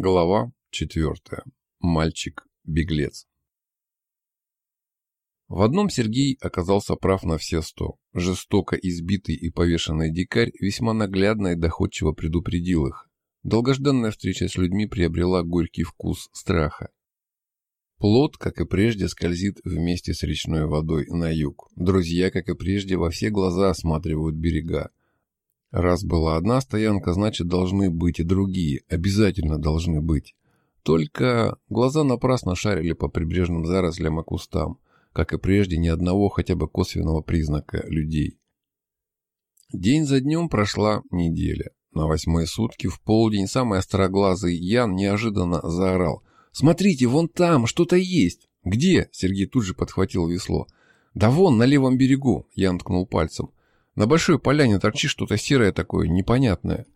Глава четвертая. Мальчик-беглец. В одном Сергей оказался прав на все сто. Жестоко избитый и повешенный дикарь весьма наглядно и доходчиво предупредил их. Долгожданная встреча с людьми приобрела горький вкус страха. Плод, как и прежде, скользит вместе с речной водой на юг. Друзья, как и прежде, во все глаза осматривают берега. Раз была одна стоянка, значит должны быть и другие, обязательно должны быть. Только глаза напрасно шарили по прибрежным зарослям и кустам, как и прежде ни одного хотя бы косвенного признака людей. День за днем прошла неделя. На восьмые сутки в полдень самый остроглазый Ян неожиданно заорал. «Смотрите, вон там что-то есть!» «Где?» — Сергей тут же подхватил весло. «Да вон, на левом берегу!» — Ян ткнул пальцем. На большой поляне торчит что-то серое такое, непонятное.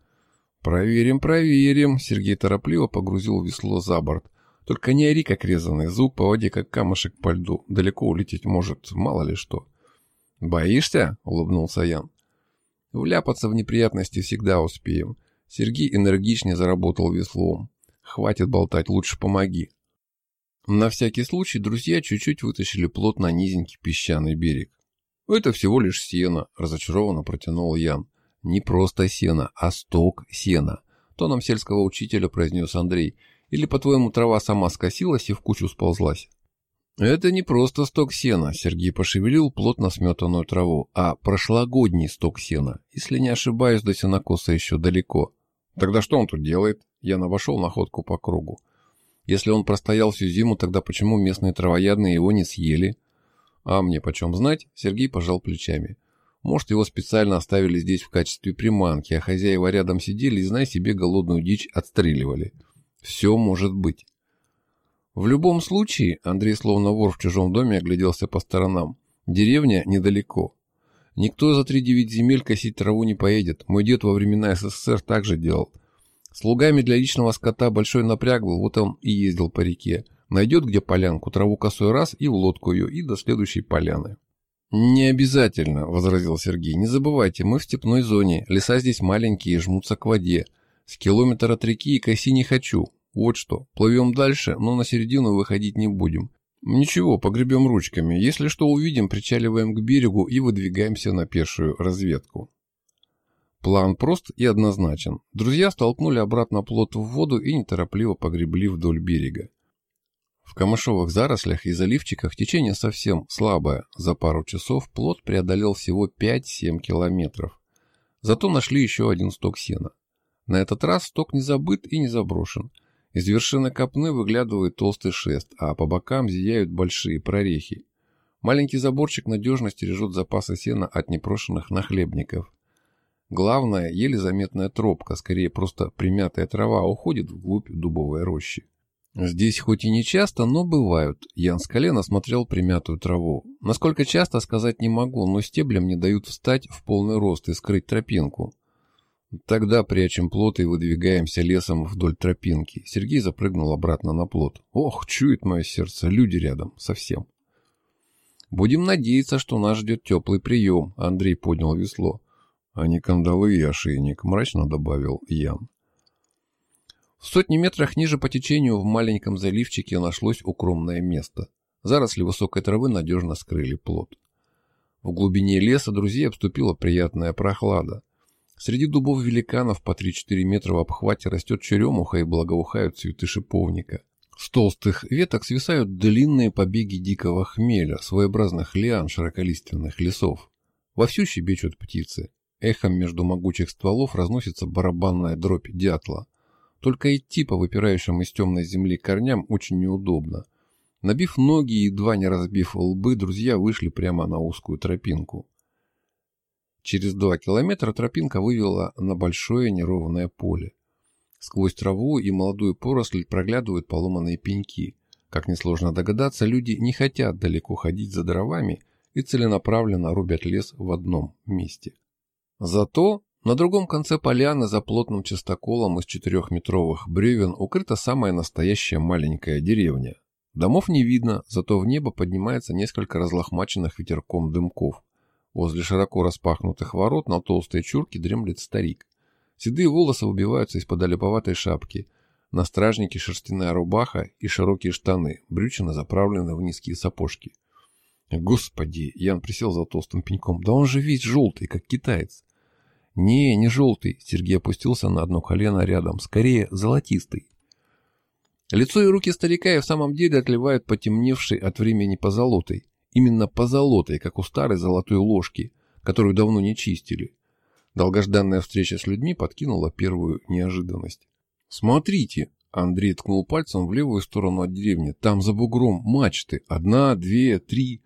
Проверим, проверим. Сергей торопливо погрузил весло за борт. Только не ори, как резанный, звук по воде, как камушек по льду. Далеко улететь может, мало ли что. «Боишься?» — улыбнулся Ян. «Вляпаться в неприятности всегда успеем». Сергей энергичнее заработал веслом. «Хватит болтать, лучше помоги». На всякий случай друзья чуть-чуть вытащили плот на низенький песчаный берег. «Это всего лишь сено», — разочарованно протянул Ян. «Не просто сено, а сток сена», — тоном сельского учителя произнес Андрей. «Или, по-твоему, трава сама скосилась и в кучу сползлась?» «Это не просто сток сена», — Сергей пошевелил плотно сметанную траву, «а прошлогодний сток сена. Если не ошибаюсь, до сенокоса еще далеко». «Тогда что он тут делает?» Ян обошел находку по кругу. «Если он простоял всю зиму, тогда почему местные травоядные его не съели?» А мне почем знать? Сергей пожал плечами. Может, его специально оставили здесь в качестве приманки, а хозяева рядом сидели и, зная себе, голодную дичь отстреливали. Все может быть. В любом случае, Андрей словно вор в чужом доме огляделся по сторонам. Деревня недалеко. Никто за три девять земель косить траву не поедет. Мой дед во времена СССР так же делал. Слугами для личного скота большой напряг был, вот он и ездил по реке. Найдет где полянку, траву косой раз и в лодку ее, и до следующей поляны. «Не обязательно», — возразил Сергей. «Не забывайте, мы в степной зоне, леса здесь маленькие, жмутся к воде. С километра от реки и коси не хочу. Вот что, плывем дальше, но на середину выходить не будем. Ничего, погребем ручками. Если что увидим, причаливаем к берегу и выдвигаемся на пешую разведку». План прост и однозначен. Друзья столкнули обратно плот в воду и неторопливо погребли вдоль берега. В камышовых зарослях и заливчиках течение совсем слабое. За пару часов плот преодолел всего 5-7 километров. Зато нашли еще один сток сена. На этот раз сток не забыт и не заброшен. Из вершины копны выглядывает толстый шест, а по бокам зияют большие прорехи. Маленький заборчик надежно стережет запасы сена от непрошенных нахлебников. Главное, еле заметная тропка, скорее просто примятая трава, уходит вглубь дубовой рощи. Здесь хоть и не часто, но бывают. Ян с колена смотрел примятую траву. Насколько часто, сказать не могу, но стеблям не дают встать в полный рост и скрыть тропинку. Тогда прячем плот и выдвигаемся лесом вдоль тропинки. Сергей запрыгнул обратно на плот. Ох, чует мое сердце, люди рядом, совсем. Будем надеяться, что нас ждет теплый прием. Андрей поднял весло. А не кандалы и ошейник, мрачно добавил Ян. В сотни метрах ниже по течению в маленьком заливчике нашлось укромное место. Заросли высокой травы надежно скрыли плод. В глубине леса друзей обступила приятная прохлада. Среди дубов великанов по 3-4 метра в обхвате растет черемуха и благоухают цветы шиповника. С толстых веток свисают длинные побеги дикого хмеля, своеобразных лиан широколиственных лесов. Вовсю щебечут птицы. Эхом между могучих стволов разносится барабанная дробь дятла. Только идти по выпирающим из темной земли корням очень неудобно. Набив ноги и едва не разбив лбы, друзья вышли прямо на узкую тропинку. Через два километра тропинка вывела на большое неровное поле. Сквозь траву и молодую поросль проглядывают поломанные пеньки. Как несложно догадаться, люди не хотят далеко ходить за дровами и целенаправленно рубят лес в одном месте. Зато на другом конце поляны за плотным частоколом из четырехметровых бревен укрыта самая настоящая маленькая деревня. Домов не видно, зато в небо поднимается несколько разлохмаченных ветерком дымков. Возле широко распахнутых ворот на толстой чурке дремлет старик. Седые волосы выбиваются из-под олиповатой шапки. На стражнике шерстяная рубаха и широкие штаны, брючины заправлены в низкие сапожки. Господи, Ян присел за толстым пеньком. Да он же весь желтый, как китаец. Не, не желтый. Сергей опустился на одно колено рядом. Скорее, золотистый. Лицо и руки старика и в самом деле отливают потемневшей от времени позолотой. Именно позолотой, как у старой золотой ложки, которую давно не чистили. Долгожданная встреча с людьми подкинула первую неожиданность. «Смотрите!» Андрей ткнул пальцем в левую сторону от деревни. «Там за бугром мачты. Одна, две, три.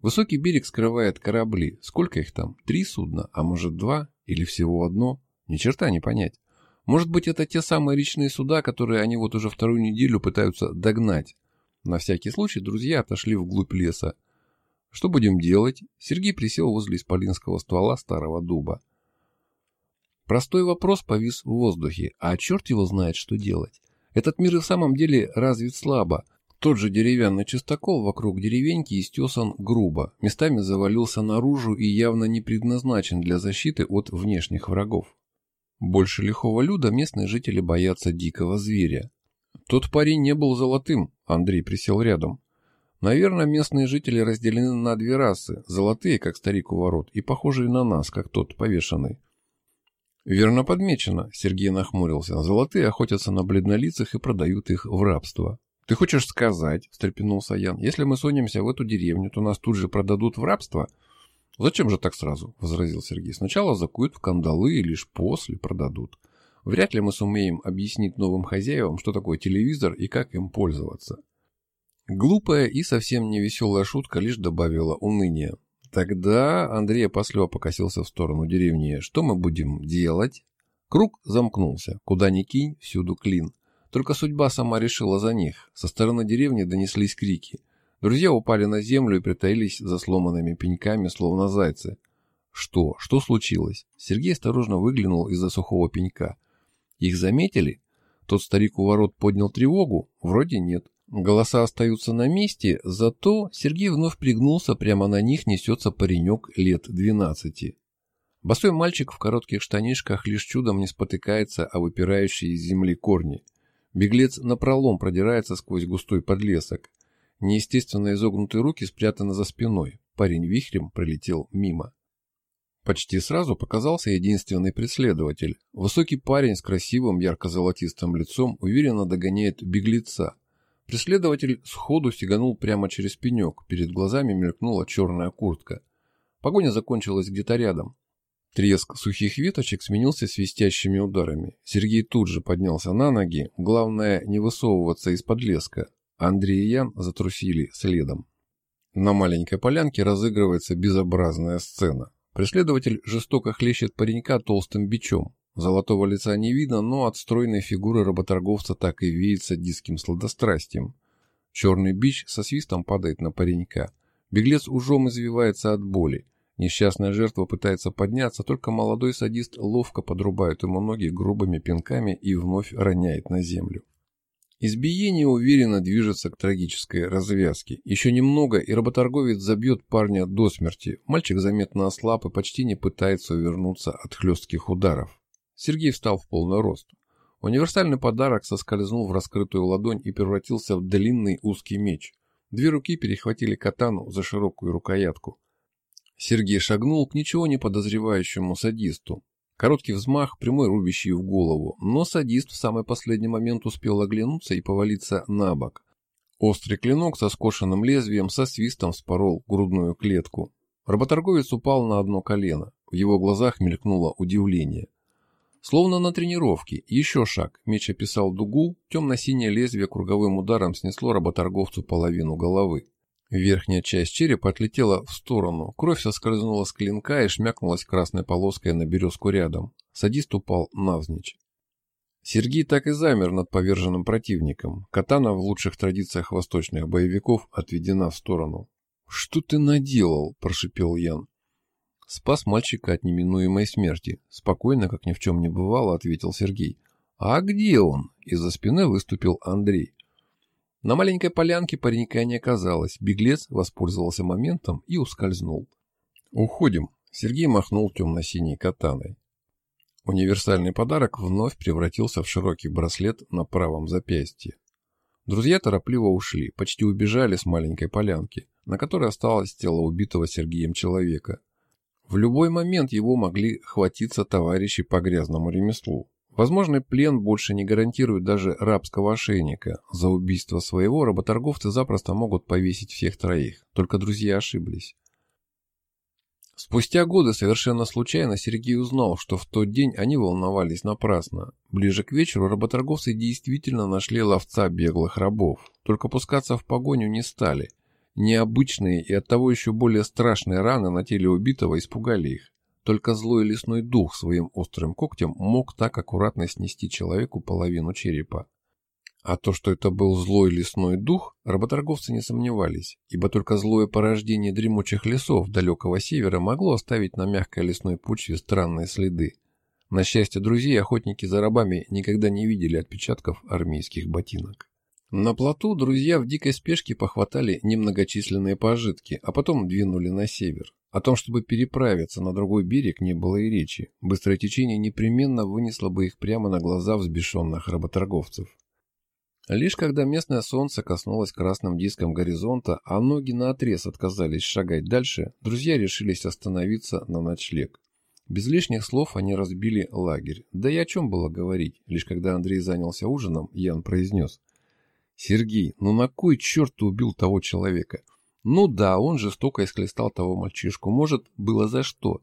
Высокий берег скрывает корабли. Сколько их там? Три судна? А может два? Или всего одно? Ни черта не понять. Может быть, это те самые речные суда, которые они вот уже вторую неделю пытаются догнать. На всякий случай друзья отошли вглубь леса. Что будем делать? Сергей присел возле исполинского ствола старого дуба. Простой вопрос повис в воздухе, а черт его знает, что делать. Этот мир и в самом деле развит слабо. Тот же деревянный частокол вокруг деревеньки истесан грубо, местами завалился наружу и явно не предназначен для защиты от внешних врагов. Больше лихого люда местные жители боятся дикого зверя. Тот парень не был золотым, Андрей присел рядом. Наверное, местные жители разделены на две расы, золотые, как старик у ворот, и похожие на нас, как тот повешенный. Верно подмечено, Сергей нахмурился. Золотые охотятся на бледнолицах и продают их в рабство. Ты хочешь сказать, встрепенулся Ян, если мы сунемся в эту деревню, то нас тут же продадут в рабство? — «Зачем же так сразу?» – возразил Сергей. «Сначала закуют в кандалы и лишь после продадут. Вряд ли мы сумеем объяснить новым хозяевам, что такое телевизор и как им пользоваться». Глупая и совсем не веселая шутка лишь добавила уныния. Тогда Андрей опасливо покосился в сторону деревни. «Что мы будем делать?» Круг замкнулся. Куда ни кинь, всюду клин. Только судьба сама решила за них. Со стороны деревни донеслись крики – Друзья упали на землю и притаились за сломанными пеньками, словно зайцы. Что? Что случилось? Сергей осторожно выглянул из-за сухого пенька. Их заметили? Тот старик у ворот поднял тревогу? Вроде нет. Голоса остаются на месте, зато Сергей вновь пригнулся, прямо на них несется паренек лет двенадцати. Босой мальчик в коротких штанишках лишь чудом не спотыкается о выпирающие из земли корни. Беглец напролом продирается сквозь густой подлесок. Неестественно изогнутые руки спрятаны за спиной. Парень вихрем пролетел мимо. Почти сразу показался единственный преследователь. Высокий парень с красивым ярко-золотистым лицом уверенно догоняет беглеца. Преследователь сходу сиганул прямо через пенек, перед глазами мелькнула черная куртка. Погоня закончилась где-то рядом. Треск сухих веточек сменился свистящими ударами. Сергей тут же поднялся на ноги, главное не высовываться из-под леска. Андрей и Ян затрусили следом. На маленькой полянке разыгрывается безобразная сцена. Преследователь жестоко хлещет паренька толстым бичом. Золотого лица не видно, но от стройной фигуры работорговца так и веет садистским сладострастием. Черный бич со свистом падает на паренька. Беглец ужом извивается от боли. Несчастная жертва пытается подняться, только молодой садист ловко подрубает ему ноги грубыми пинками и вновь роняет на землю. Избиение уверенно движется к трагической развязке. Еще немного, и работорговец забьет парня до смерти. Мальчик заметно ослаб и почти не пытается увернуться от хлестких ударов. Сергей встал в полный рост. Универсальный подарок соскользнул в раскрытую ладонь и превратился в длинный узкий меч. Две руки перехватили катану за широкую рукоятку. Сергей шагнул к ничего не подозревающему садисту. Короткий взмах, прямой рубящий в голову, но садист в самый последний момент успел оглянуться и повалиться на бок. Острый клинок со скошенным лезвием со свистом вспорол грудную клетку. Работорговец упал на одно колено. В его глазах мелькнуло удивление. Словно на тренировке, еще шаг, меч описал дугу, темно-синее лезвие круговым ударом снесло работорговцу половину головы. Верхняя часть черепа отлетела в сторону, кровь соскользнула с клинка и шмякнулась красной полоской на березку рядом. Садист упал навзничь. Сергей так и замер над поверженным противником. Катана в лучших традициях восточных боевиков отведена в сторону. «Что ты наделал?» – прошипел Ян. «Спас мальчика от неминуемой смерти», – спокойно, как ни в чем не бывало, ответил Сергей. «А где он?» – из-за спины выступил Андрей. На маленькой полянке паренька не оказалось. Беглец воспользовался моментом и ускользнул. «Уходим», — Сергей махнул темно-синей катаной. Универсальный подарок вновь превратился в широкий браслет на правом запястье. Друзья торопливо ушли, почти убежали с маленькой полянки, на которой осталось тело убитого Сергеем человека. В любой момент его могли хватиться товарищи по грязному ремеслу. Возможный плен больше не гарантирует даже рабского ошейника. За убийство своего работорговцы запросто могут повесить всех троих. Только друзья ошиблись. Спустя годы совершенно случайно Сергей узнал, что в тот день они волновались напрасно. Ближе к вечеру работорговцы действительно нашли ловца беглых рабов, только пускаться в погоню не стали. Необычные и оттого еще более страшные раны на теле убитого испугали их. Только злой лесной дух своим острым когтем мог так аккуратно снести человеку половину черепа. А то, что это был злой лесной дух, работорговцы не сомневались, ибо только злое порождение дремучих лесов далекого севера могло оставить на мягкой лесной почве странные следы. На счастье друзей, охотники за рабами никогда не видели отпечатков армейских ботинок. На плоту друзья в дикой спешке похватали немногочисленные пожитки, а потом двинули на север. О том, чтобы переправиться на другой берег, не было и речи. Быстрое течение непременно вынесло бы их прямо на глаза взбешенных работорговцев. Лишь когда местное солнце коснулось красным диском горизонта, а ноги наотрез отказались шагать дальше, друзья решились остановиться на ночлег. Без лишних слов они разбили лагерь. Да и о чем было говорить? Лишь когда Андрей занялся ужином, Ян произнес. «Сергей, ну на кой черт ты убил того человека? Ну да, он жестоко исклестал того мальчишку. Может, было за что.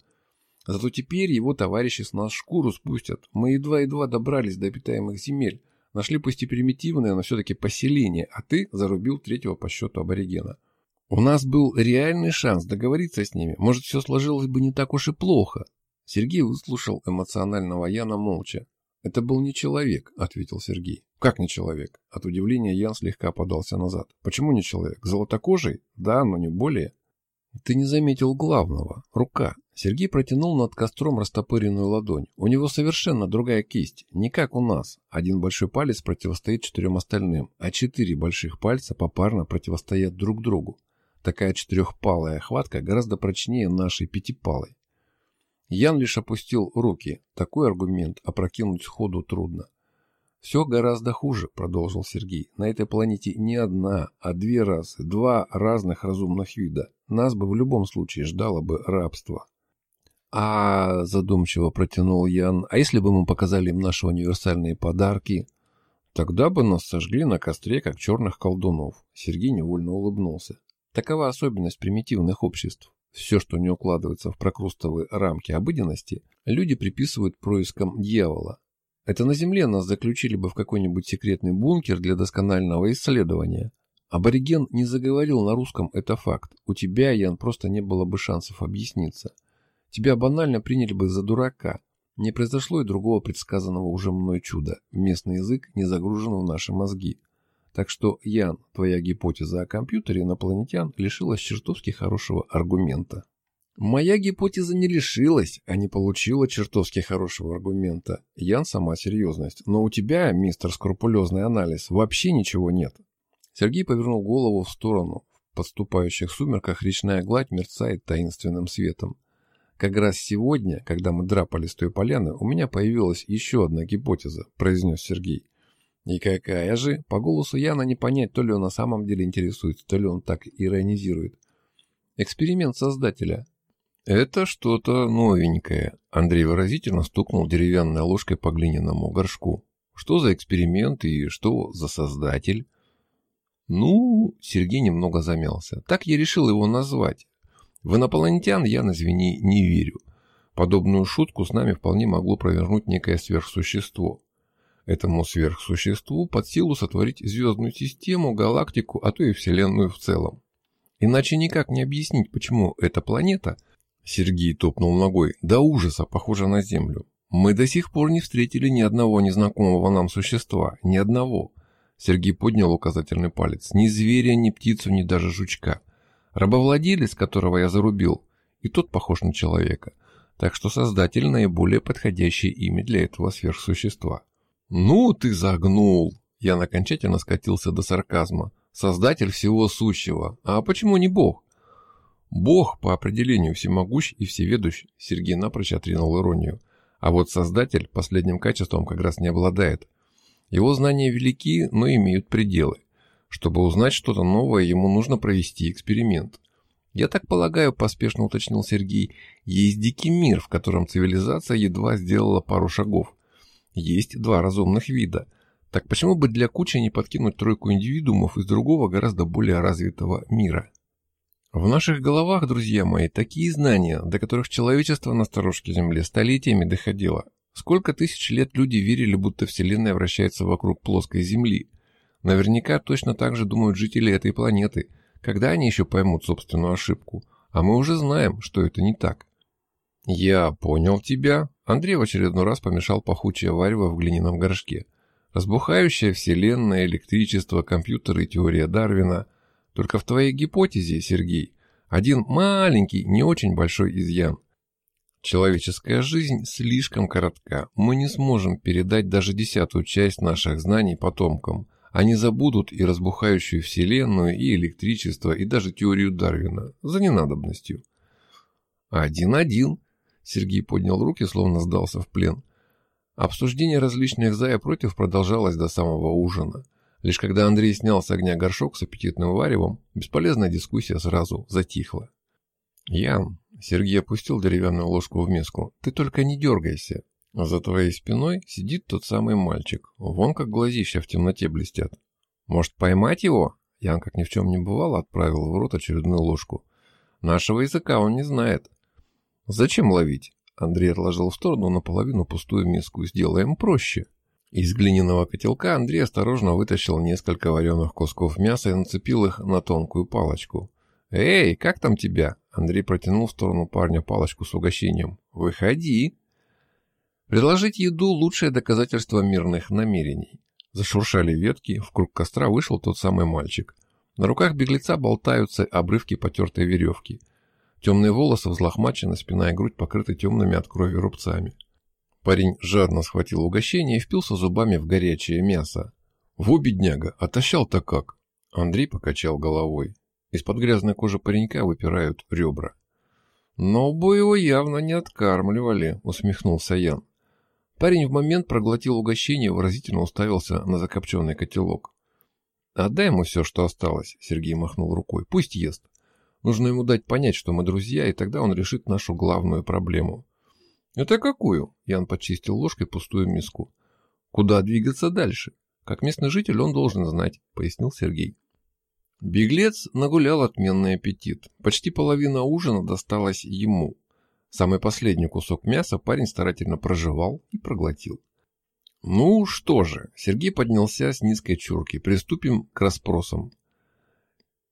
Зато теперь его товарищи с нас шкуру спустят. Мы едва-едва добрались до обитаемых земель. Нашли пусть и примитивное, но все-таки поселение, а ты зарубил третьего по счету аборигена. У нас был реальный шанс договориться с ними. Может, все сложилось бы не так уж и плохо. Сергей выслушал эмоционального Яна молча. «Это был не человек», — ответил Сергей. «Как не человек?» От удивления Ян слегка подался назад. «Почему не человек? Золотокожий? Да, но не более». «Ты не заметил главного. Рука. Сергей протянул над костром растопыренную ладонь. У него совершенно другая кисть, не как у нас. Один большой палец противостоит четырем остальным, а четыре больших пальца попарно противостоят друг другу. Такая четырехпалая хватка гораздо прочнее нашей пятипалой. Ян лишь опустил руки. Такой аргумент опрокинуть сходу трудно. «Все гораздо хуже», — продолжил Сергей. «На этой планете не одна, а две расы, два разных разумных вида. Нас бы в любом случае ждало бы рабство». «А...» – задумчиво протянул Ян. «А если бы мы показали им наши универсальные подарки?» «Тогда бы нас сожгли на костре, как черных колдунов». Сергей невольно улыбнулся. Такова особенность примитивных обществ. Все, что не укладывается в прокрустовые рамки обыденности, люди приписывают проискам дьявола. Это на Земле нас заключили бы в какой-нибудь секретный бункер для досконального исследования. Абориген не заговорил на русском, это факт. У тебя, Ян, просто не было бы шансов объясниться. Тебя банально приняли бы за дурака. Не произошло и другого предсказанного уже мной чуда. Местный язык не загружен в наши мозги. Так что, Ян, твоя гипотеза о компьютере инопланетян лишилась чертовски хорошего аргумента. Моя гипотеза не лишилась, а не получила чертовски хорошего аргумента. Ян сама серьезность. Но у тебя, мистер скрупулезный анализ, вообще ничего нет. Сергей повернул голову в сторону. В подступающих сумерках речная гладь мерцает таинственным светом. Как раз сегодня, когда мы драпали с той поляны, у меня появилась еще одна гипотеза, произнес Сергей. И какая же? По голосу Яна не понять, то ли он на самом деле интересуется, то ли он так иронизирует. Эксперимент создателя. Это что-то новенькое. Андрей выразительно стукнул деревянной ложкой по глиняному горшку. Что за эксперимент и что за создатель? Ну, Сергей немного замялся. Так я решил его назвать. В инопланетян я, извини, не верю. Подобную шутку с нами вполне могло провернуть некое сверхсущество. Этому сверхсуществу под силу сотворить звездную систему, галактику, а то и Вселенную в целом. Иначе никак не объяснить, почему эта планета, Сергей топнул ногой, до ужаса похожа на Землю. Мы до сих пор не встретили ни одного незнакомого нам существа, ни одного. Сергей поднял указательный палец. Ни зверя, ни птицу, ни даже жучка. Рабовладелец, которого я зарубил, и тот похож на человека, так что создатель наиболее подходящее имя для этого сверхсущества. «Ну ты загнул!» Я окончательно скатился до сарказма. «Создатель всего сущего. А почему не Бог?» «Бог, по определению, всемогущ и всеведущ», Сергей напрочь отринул иронию. А вот создатель последним качеством как раз не обладает. Его знания велики, но имеют пределы. Чтобы узнать что-то новое, ему нужно провести эксперимент. Я так полагаю, поспешно уточнил Сергей, есть дикий мир, в котором цивилизация едва сделала пару шагов. Есть два разумных вида. Так почему бы для кучи не подкинуть тройку индивидуумов из другого, гораздо более развитого мира? В наших головах, друзья мои, такие знания, до которых человечество на сторожке Земли столетиями доходило. Сколько тысяч лет люди верили, будто Вселенная вращается вокруг плоской Земли. Наверняка точно так же думают жители этой планеты – когда они еще поймут собственную ошибку? А мы уже знаем, что это не так. Я понял тебя. Андрей в очередной раз помешал пахучее варево в глиняном горшке. Разбухающая вселенная, электричество, компьютеры и теория Дарвина. Только в твоей гипотезе, Сергей, один маленький, не очень большой изъян. Человеческая жизнь слишком коротка. Мы не сможем передать даже десятую часть наших знаний потомкам. Они забудут и разбухающую Вселенную, и электричество, и даже теорию Дарвина за ненадобностью. Один-один. Сергей поднял руки, словно сдался в плен. Обсуждение различных за и против продолжалось до самого ужина. Лишь когда Андрей снял с огня горшок с аппетитным варевом, бесполезная дискуссия сразу затихла. «Ян», — Сергей опустил деревянную ложку в миску, — «ты только не дергайся. За твоей спиной сидит тот самый мальчик. Вон как глазища в темноте блестят. Может, поймать его? Ян, как ни в чем не бывало, отправил в рот очередную ложку. Нашего языка он не знает. Зачем ловить? Андрей отложил в сторону наполовину пустую миску. Сделаем проще. Из глиняного котелка Андрей осторожно вытащил несколько вареных кусков мяса и нацепил их на тонкую палочку. «Эй, как там тебя?» Андрей протянул в сторону парня палочку с угощением. «Выходи!» Предложить еду – лучшее доказательство мирных намерений. Зашуршали ветки, в круг костра вышел тот самый мальчик. На руках беглеца болтаются обрывки потертой веревки. Темные волосы взлохмачены, спина и грудь покрыты темными от крови рубцами. Парень жадно схватил угощение и впился зубами в горячее мясо. «Во, бедняга, отощал-то как!» Андрей покачал головой. Из-под грязной кожи паренька выпирают ребра. «Но бы его явно не откармливали», — усмехнулся Ян. Парень в момент проглотил угощение и выразительно уставился на закопченный котелок. «Отдай ему все, что осталось», — Сергей махнул рукой. «Пусть ест. Нужно ему дать понять, что мы друзья, и тогда он решит нашу главную проблему». «Это какую?» — Ян почистил ложкой пустую миску. «Куда двигаться дальше? Как местный житель он должен знать», — пояснил Сергей. Беглец нагулял отменный аппетит. Почти половина ужина досталась ему. Самый последний кусок мяса парень старательно прожевал и проглотил. Ну что же, Сергей поднялся с низкой чурки. Приступим к расспросам.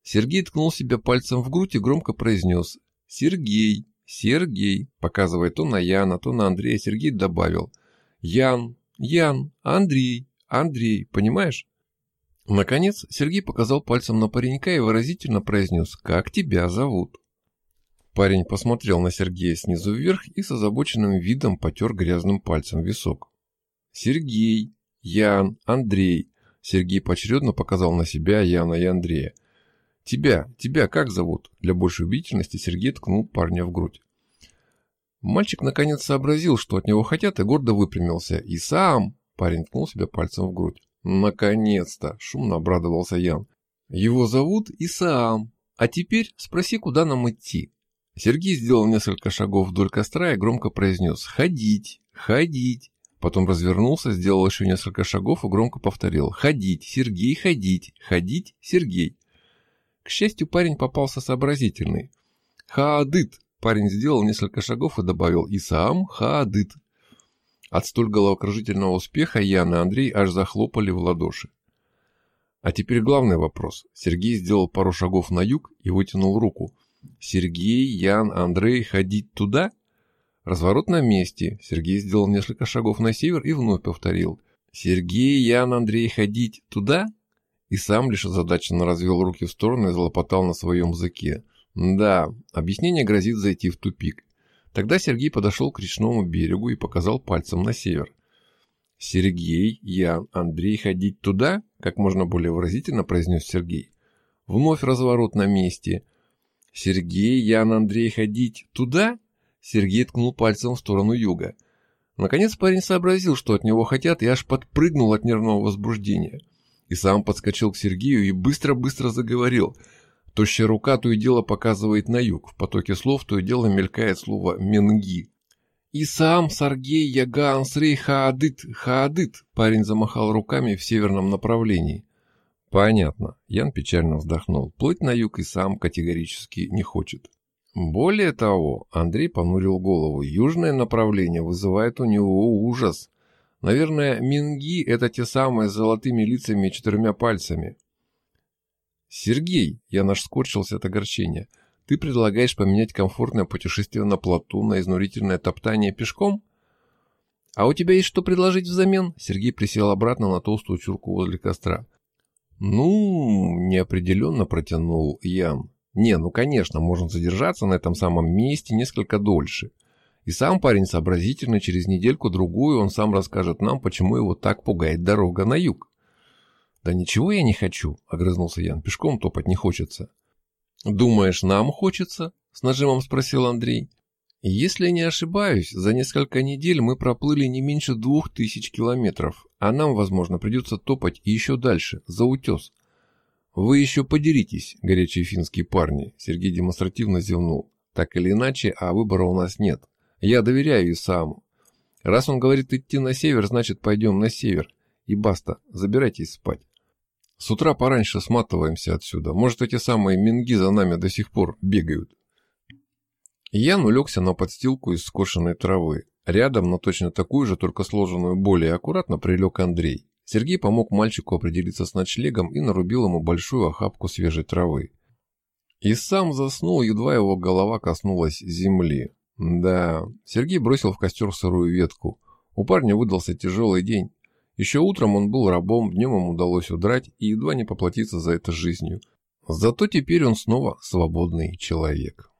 Сергей ткнул себя пальцем в грудь и громко произнес «Сергей, Сергей», показывая то на Яна, то на Андрея, Сергей добавил «Ян, Ян, Андрей, Андрей, понимаешь?» Наконец Сергей показал пальцем на паренька и выразительно произнес «Как тебя зовут?» Парень посмотрел на Сергея снизу вверх и с озабоченным видом потер грязным пальцем висок. «Сергей, Ян, Андрей». Сергей поочередно показал на себя Яна и Андрея. «Тебя, тебя как зовут?» Для большей убедительности Сергей ткнул парня в грудь. Мальчик наконец сообразил, что от него хотят, и гордо выпрямился. «И сам!» Парень ткнул себя пальцем в грудь. «Наконец-то!» – шумно обрадовался Ян. «Его зовут Исаам. А теперь спроси, куда нам идти?» Сергей сделал несколько шагов вдоль костра и громко произнес «Ходить! Ходить!». Потом развернулся, сделал еще несколько шагов и громко повторил «Ходить! Сергей, ходить! Ходить, Сергей!». К счастью, парень попался сообразительный. «Хаадыт!» Парень сделал несколько шагов и добавил «Исаам Хаадыт!». От столь головокружительного успеха Яна и Андрей аж захлопали в ладоши. А теперь главный вопрос. Сергей сделал пару шагов на юг и вытянул руку. Сергей, Ян, Андрей, ходить туда? Разворот на месте. Сергей сделал несколько шагов на север и вновь повторил. Сергей, Ян, Андрей, ходить туда? И сам лишь озадаченно развел руки в стороны и залопотал на своем языке. Да, объяснение грозит зайти в тупик. Тогда Сергей подошел к речному берегу и показал пальцем на север. «Сергей, Ян, Андрей, ходить туда?» – как можно более выразительно произнес Сергей. Вновь разворот на месте. «Сергей, Ян, Андрей, ходить туда?» Сергей ткнул пальцем в сторону юга. Наконец парень сообразил, что от него хотят, и аж подпрыгнул от нервного возбуждения. И сам подскочил к Сергею и быстро-быстро заговорил. Тощая рука то и дело показывает на юг. В потоке слов то и дело мелькает слово «менги». «И сам Саргей Яган Срей Хаадыт, Хаадыт!» Парень замахал руками в северном направлении. «Понятно». Ян печально вздохнул. Плыть на юг и сам категорически не хочет. Более того, Андрей понурил голову. Южное направление вызывает у него ужас. Наверное, минги – это те самые с золотыми лицами и четырьмя пальцами. «Сергей!» – я наш скорчился от огорчения. «Ты предлагаешь поменять комфортное путешествие на плоту на изнурительное топтание пешком?» «А у тебя есть что предложить взамен?» Сергей присел обратно на толстую чурку возле костра. «Ну...» – неопределенно протянул Ян. Не, ну конечно, можно задержаться на этом самом месте несколько дольше. И сам парень сообразительный, через недельку-другую он сам расскажет нам, почему его так пугает дорога на юг. «Да ничего я не хочу», — огрызнулся Ян, — «пешком топать не хочется». «Думаешь, нам хочется?» — с нажимом спросил Андрей. «Если не ошибаюсь, за несколько недель мы проплыли не меньше двух тысяч километров, а нам, возможно, придется топать еще дальше, за утес. «Вы еще подеритесь, горячие финские парни», — Сергей демонстративно зевнул. «Так или иначе, а выбора у нас нет. Я доверяю Исаму. Раз он говорит идти на север, значит пойдем на север. И баста, забирайтесь спать. С утра пораньше сматываемся отсюда. Может, эти самые минги за нами до сих пор бегают». Ян улегся на подстилку из скошенной травы. Рядом, на точно такую же, только сложенную более аккуратно, прилег Андрей. Сергей помог мальчику определиться с ночлегом и нарубил ему большую охапку свежей травы. И сам заснул, едва его голова коснулась земли. Да, Сергей бросил в костер сырую ветку. У парня выдался тяжелый день. Еще утром он был рабом, днем ему удалось удрать и едва не поплатиться за это жизнью. Зато теперь он снова свободный человек.